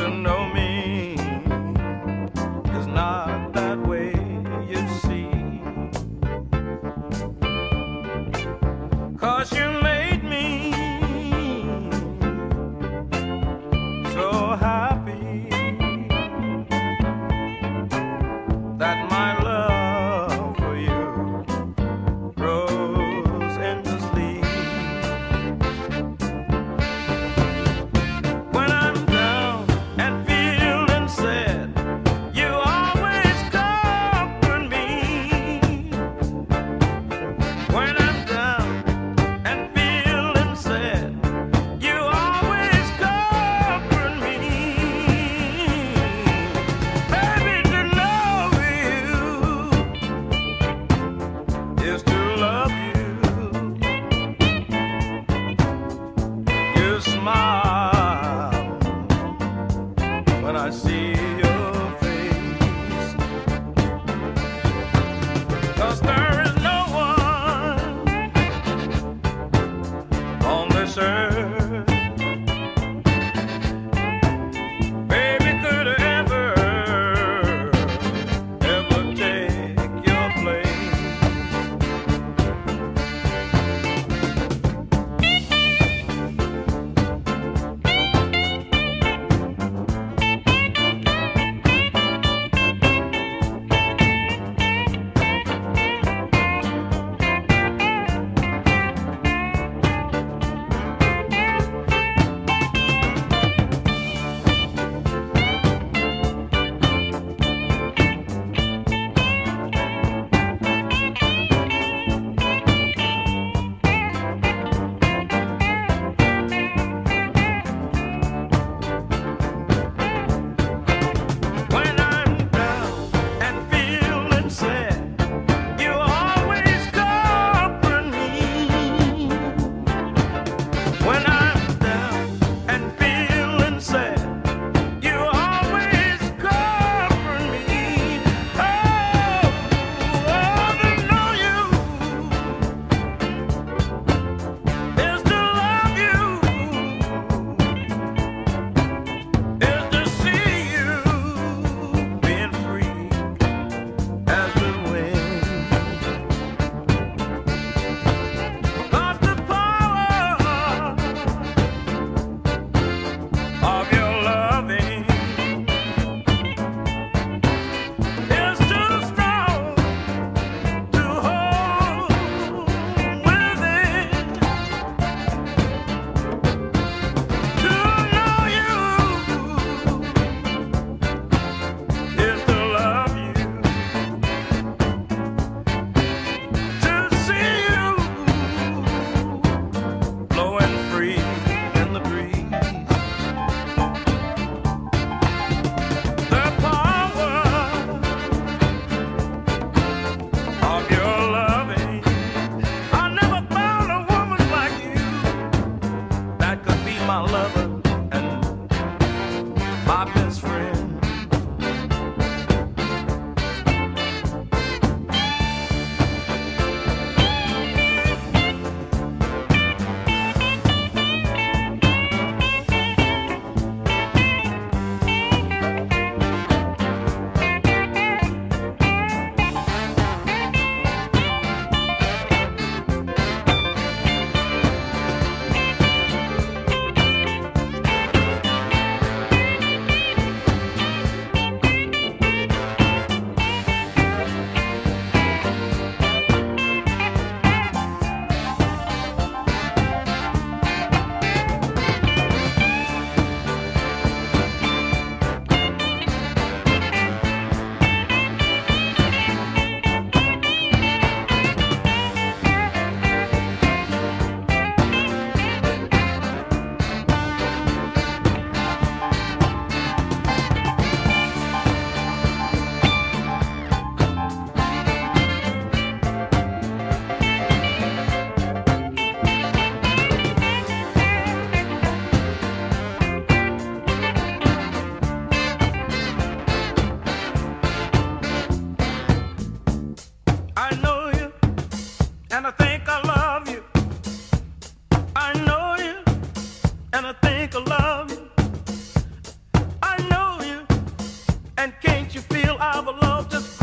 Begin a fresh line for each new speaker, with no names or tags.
to know when I see And can't you feel our love just